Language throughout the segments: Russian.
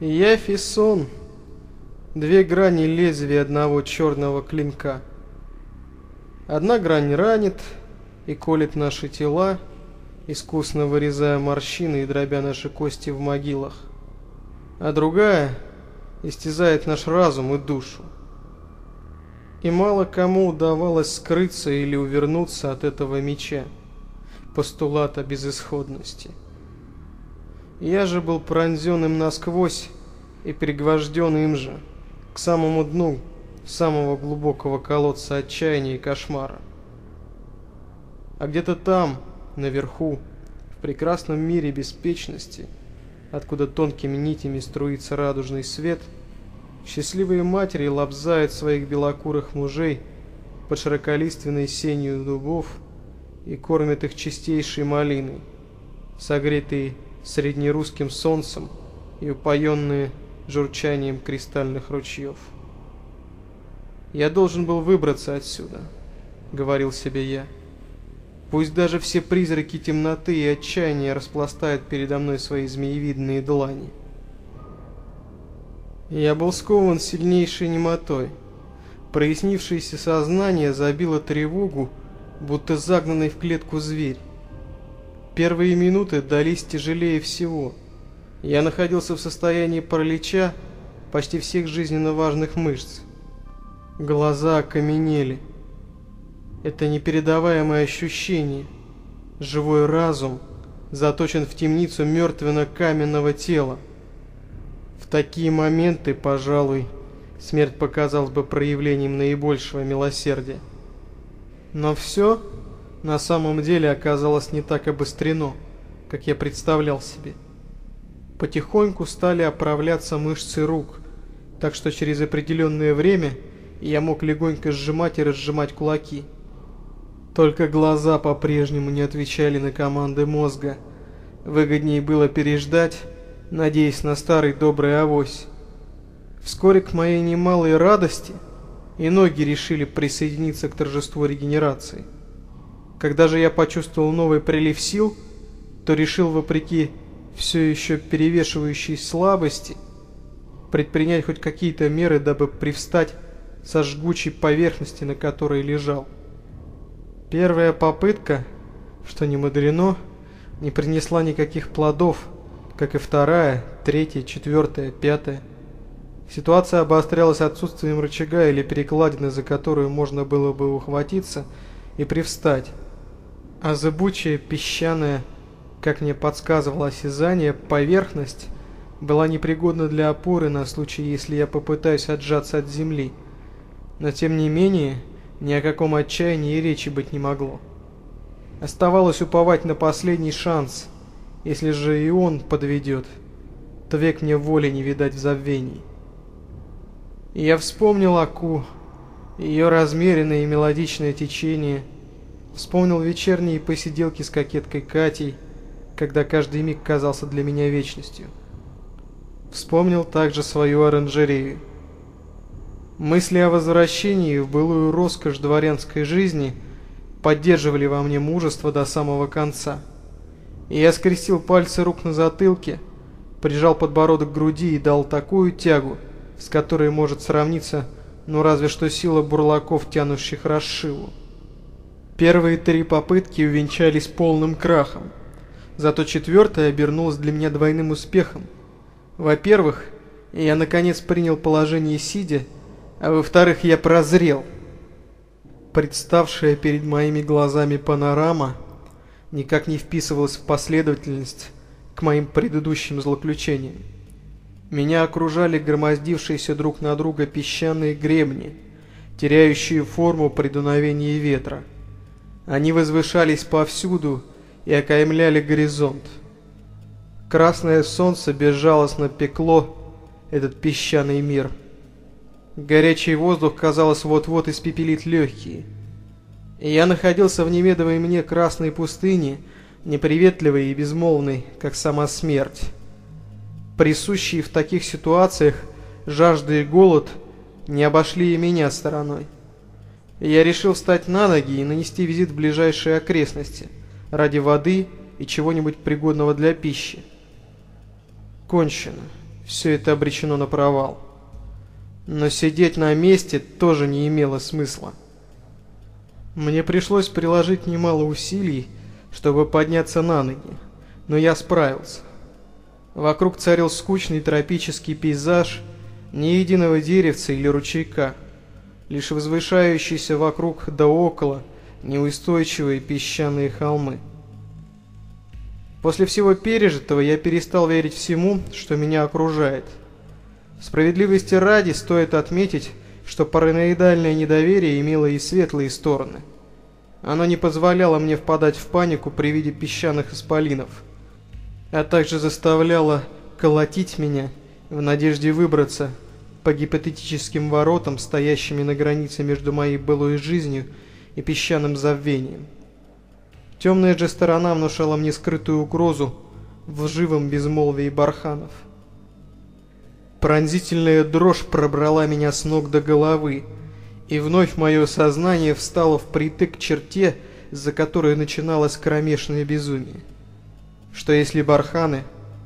Явь и сон. Две грани лезвия одного черного клинка. Одна грань ранит и колет наши тела, искусно вырезая морщины и дробя наши кости в могилах. А другая истязает наш разум и душу. И мало кому удавалось скрыться или увернуться от этого меча, постулата безысходности. Я же был пронзен им насквозь и пригвожден им же, к самому дну самого глубокого колодца отчаяния и кошмара. А где-то там, наверху, в прекрасном мире беспечности, откуда тонкими нитями струится радужный свет, счастливые матери лобзают своих белокурых мужей под широколиственной сенью дубов и кормят их чистейшей малиной, согретой среднерусским солнцем и упоенные журчанием кристальных ручьев. «Я должен был выбраться отсюда», — говорил себе я. Пусть даже все призраки темноты и отчаяния распластают передо мной свои змеевидные длани. Я был скован сильнейшей немотой. Прояснившееся сознание забило тревогу, будто загнанный в клетку зверь. Первые минуты дались тяжелее всего. Я находился в состоянии паралича почти всех жизненно важных мышц. Глаза окаменели. Это непередаваемое ощущение. Живой разум заточен в темницу мертвенно-каменного тела. В такие моменты, пожалуй, смерть показалась бы проявлением наибольшего милосердия. Но все на самом деле оказалось не так обострено, как я представлял себе. Потихоньку стали оправляться мышцы рук, так что через определенное время я мог легонько сжимать и разжимать кулаки. Только глаза по-прежнему не отвечали на команды мозга. Выгоднее было переждать, надеясь на старый добрый авось. Вскоре к моей немалой радости и ноги решили присоединиться к торжеству регенерации. Когда же я почувствовал новый прилив сил, то решил, вопреки все еще перевешивающей слабости, предпринять хоть какие-то меры, дабы привстать со жгучей поверхности, на которой лежал. Первая попытка, что не мудрено, не принесла никаких плодов, как и вторая, третья, четвертая, пятая. Ситуация обострялась отсутствием рычага или перекладины, за которую можно было бы ухватиться и привстать. А зыбучая, песчаная, как мне подсказывало осязание, поверхность была непригодна для опоры на случай, если я попытаюсь отжаться от земли. Но тем не менее, ни о каком отчаянии и речи быть не могло. Оставалось уповать на последний шанс. Если же и он подведет, то век мне воли не видать в забвении. И я вспомнил Аку, ее размеренное и мелодичное течение, вспомнил вечерние посиделки с кокеткой Катей, когда каждый миг казался для меня вечностью. Вспомнил также свою оранжерею. Мысли о возвращении в былую роскошь дворянской жизни поддерживали во мне мужество до самого конца. Я скрестил пальцы рук на затылке, прижал подбородок к груди и дал такую тягу, с которой может сравниться, ну разве что сила бурлаков, тянущих расшиву. Первые три попытки увенчались полным крахом, зато четвертая обернулась для меня двойным успехом. Во-первых, я наконец принял положение сидя, а во-вторых, я прозрел. Представшая перед моими глазами панорама никак не вписывалась в последовательность к моим предыдущим злоключениям. Меня окружали громоздившиеся друг на друга песчаные гребни, теряющие форму при дуновении ветра. Они возвышались повсюду и окаймляли горизонт. Красное солнце безжалостно пекло этот песчаный мир – Горячий воздух, казалось, вот-вот испепелит легкие. Я находился в немедовой мне красной пустыне, неприветливой и безмолвной, как сама смерть. Присущие в таких ситуациях жажда и голод не обошли и меня стороной. Я решил встать на ноги и нанести визит в ближайшие окрестности ради воды и чего-нибудь пригодного для пищи. Кончено. все это обречено на провал. Но сидеть на месте тоже не имело смысла. Мне пришлось приложить немало усилий, чтобы подняться на ноги, но я справился. Вокруг царил скучный тропический пейзаж, ни единого деревца или ручейка, лишь возвышающиеся вокруг да около неустойчивые песчаные холмы. После всего пережитого я перестал верить всему, что меня окружает. Справедливости ради стоит отметить, что параноидальное недоверие имело и светлые стороны. Оно не позволяло мне впадать в панику при виде песчаных исполинов, а также заставляло колотить меня в надежде выбраться по гипотетическим воротам, стоящими на границе между моей былой жизнью и песчаным забвением. Темная же сторона внушала мне скрытую угрозу в живом безмолвии барханов. Пронзительная дрожь пробрала меня с ног до головы, и вновь мое сознание встало впритык к черте, за которой начиналось кромешное безумие. Что если барханы,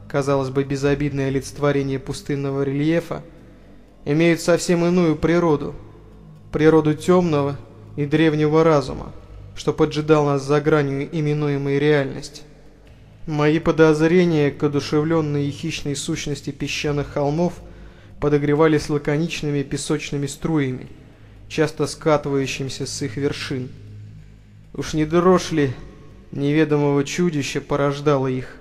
казалось бы безобидное олицетворение пустынного рельефа, имеют совсем иную природу, природу темного и древнего разума, что поджидал нас за гранью именуемой реальности. Мои подозрения к одушевленной и хищной сущности песчаных холмов подогревались лаконичными песочными струями, часто скатывающимися с их вершин. Уж не дрожь ли неведомого чудища порождала их?